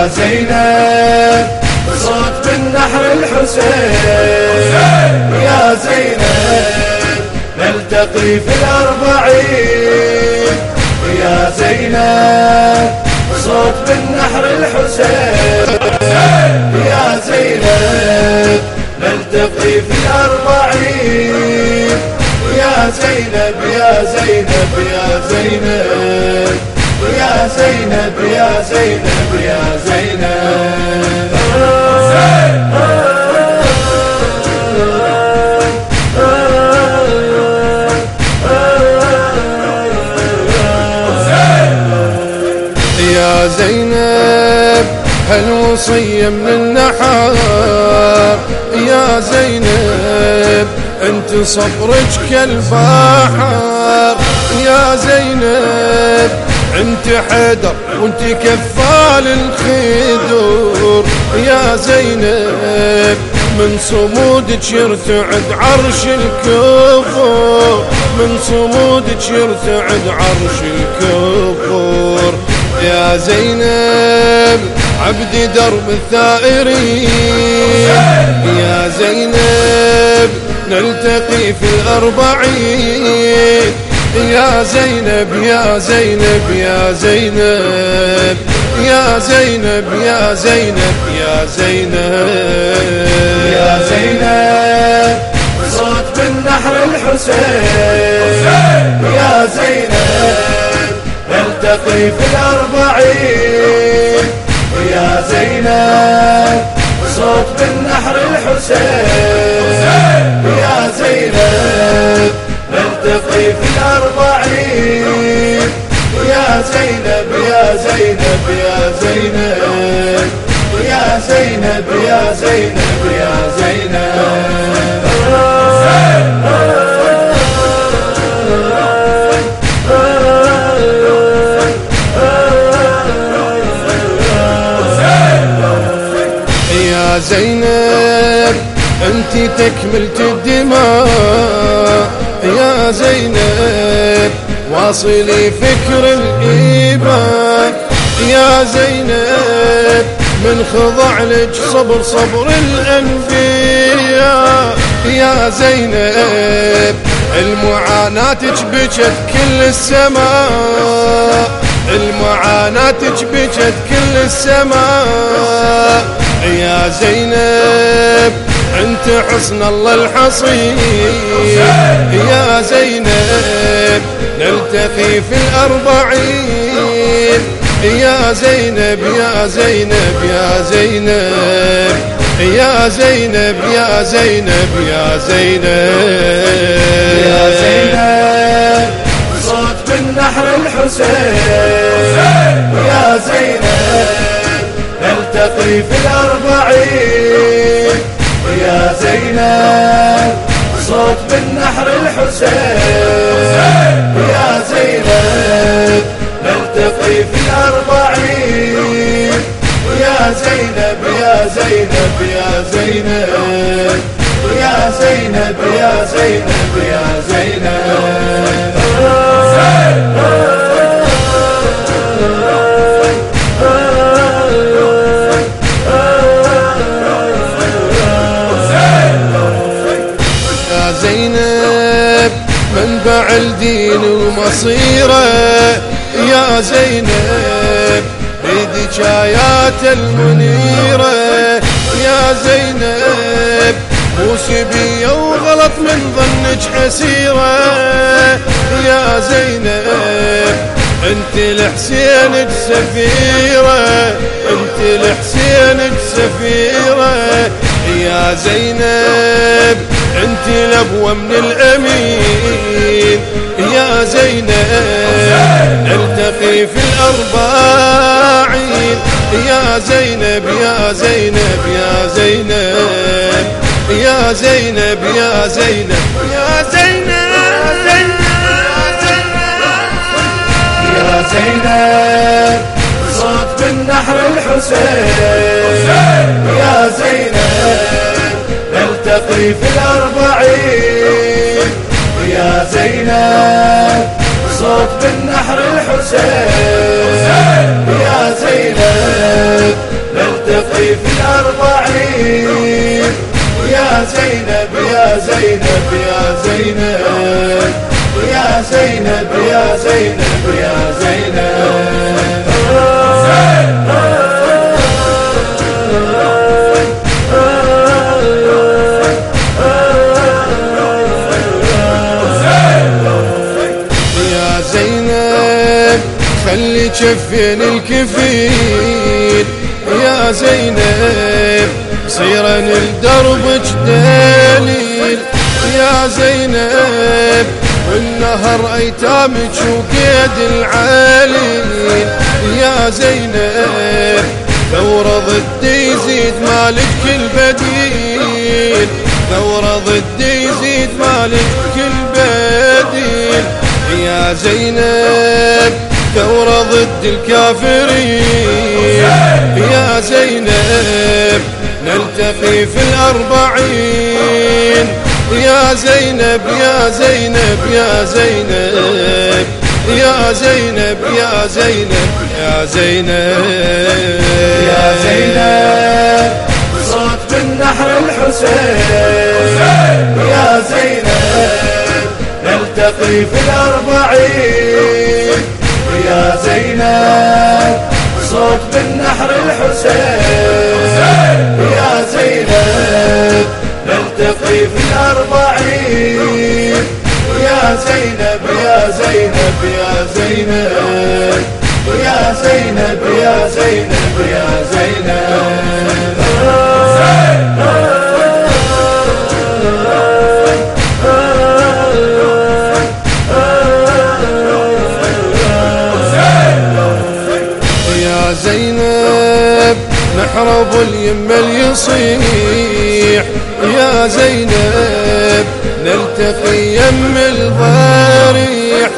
يا زينب صوت بالنحر الحسين. يا زينب نلتقي في الأربعين. يا زينب صوت بالنحر الحسين. يا زينب نلتقي في الأربعين. يا زينب يا زينب يا زينب. يا زينب يا زينب يا زينب. يا زينب هالوصية من النحار يا زينب انت صبرك كالبحر. يا زينب انت حيدر وانت كفال الخدور. يا زينب من صمودك يرتعد عرش الكفور. من صمودك يرتعد عرش الكفور. يا زينب عبد درب الثائرين. يا زينب نلتقي في الأربعين. يا زينب يا زينب يا زينب يا زينب يا زينب يا زينب يا زينب. صوت بالنحر الحسين. يا زينب نلتقي في الأربعين. يا زينب صوت بالنحر الحسين. زينب يا زينب يا زينب. يا زينب أنت تكملت الدماء. يا زينب واصلي فكر الإيمان. يا زينب من خضع لك صبر صبر الأنبياء. يا زينب المعاناة بكت كل السماء. المعاناة بكت كل السماء. يا زينب أنت حسن الله الحصين يا زينب نلتقي في الأربعين. يا زينب يا زينب يا زينب يا زينب يا زينب يا زينب. يا زينب صوت بالنحر الحسين. يا زينب نلتقي في الأربعين. يا زينب صوت بالنحر الحسين. يا زينب نلتقي في الأربعين يا زينب يا زينب يا زينب. يا زينب يا زينب. يا زينب منبع الدين ومصيره يا زينب بيدك آيات المنيرة. يا زينب مو سبية وغلط من ظنك حسيرة. يا زينب انت لحسينك سفيرة. انت لحسينك سفيرة. يا زينب انت لبوة من الأمين. يا زينب نلتقي في الأربعين. يا زينب يا زينب يا زينب. يا زينب يا زينب. يا زينب يا زينب صوت بالنحر الحسين يا زينب نلتقي في الأربعين. يا زينب صوت بالنحر الحسين حسين يا زينب نلتقي في الأربعين يا زينب يا زينب يا زينب يا زينب يا زينب يا زينب خلي جفين الكفيل يا زينب صيرا لدربك دليل يا زينب والنهر ايتامك وقيد العليل يا زينب ثورة ضد يزيد مالك كل بديل ثورة ضد يزيد مالك كل بديل يا زينب ثورة ضد الكافرين. يا زينب نلتقي في الأربعين. يا زينب يا زينب يا زينب. يا زينب يا زينب يا زينب. يا زينب صوت من نحر الحسين. يا زينب نلتقي في الأربعين. يا زينب صوت من نحر الحسين. يا زينب نلتقي في الأربعين يا زينب يا زينب يا زينب. يا زينب يا زينب يا زينب. نلتقي يم الضريح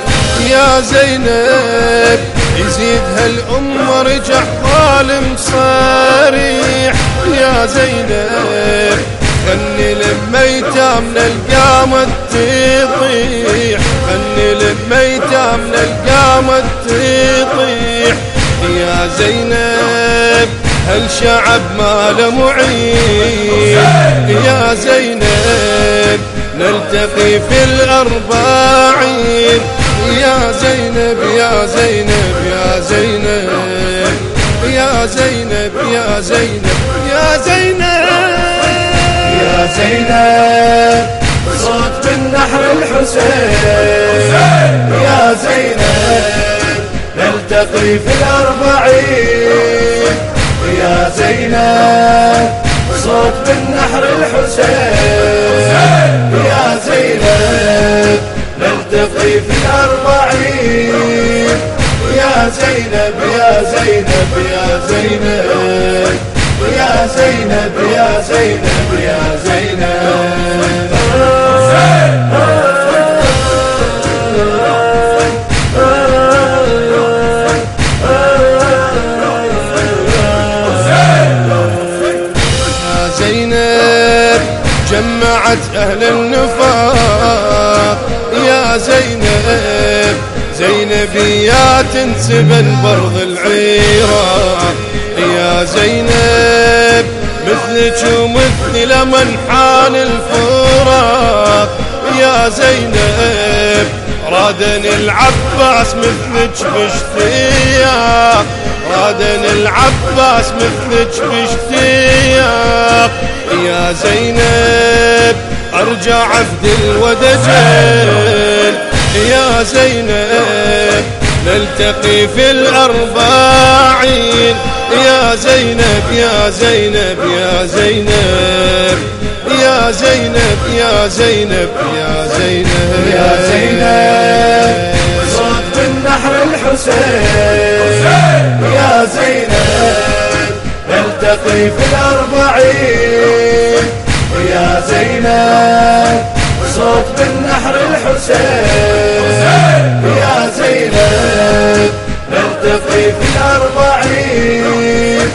يا زينب يزيد هالأم رجع ظالم صريح يا زينب خلي لما يتامنا القامة تطيح خلي لما يتامنا القامة تطيح يا زينب هالشعب ما له معين يا زينب نلتقي في الأربعين. يا زينب يا زينب يا زينب. يا زينب يا زينب يا زينب. يا زينب صوت من نحر الحسين. يا زينب نلتقي في الأربعين. يا زينب صوت من نحر الحسين. زينب يا زينب يا زينب يا زينب يا زينب. زينبيات تنسبن برض العراق يا زينب مثلك ومثل لمن حان الفراق يا زينب رادن العباس مثلك باشتياق رادن العباس مثلك باشتياق يا زينب أرجع عبد الودجل يا زينب نلتقي في الأربعين. يا زينب يا زينب يا زينب. يا زينب يا زينب يا زينب. يا زينب صوت من نحر الحسين. يا زينب نلتقي في الأربعين. يا زينب صوت من الحسين يا زينب نلتقي في الأربعين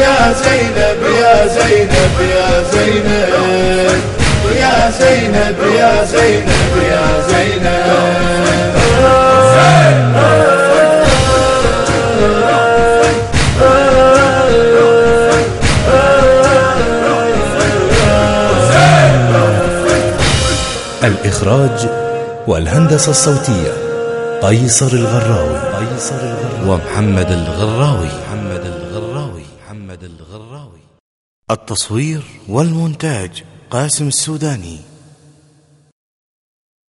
يا زينب يا زينب يا زينب يا زينب يا زينب يا زينب الإخراج والهندسة الصوتية قيصر الغراوي قيصر الغراوي ومحمد الغراوي. محمد الغراوي. محمد الغراوي. التصوير والمونتاج قاسم السوداني.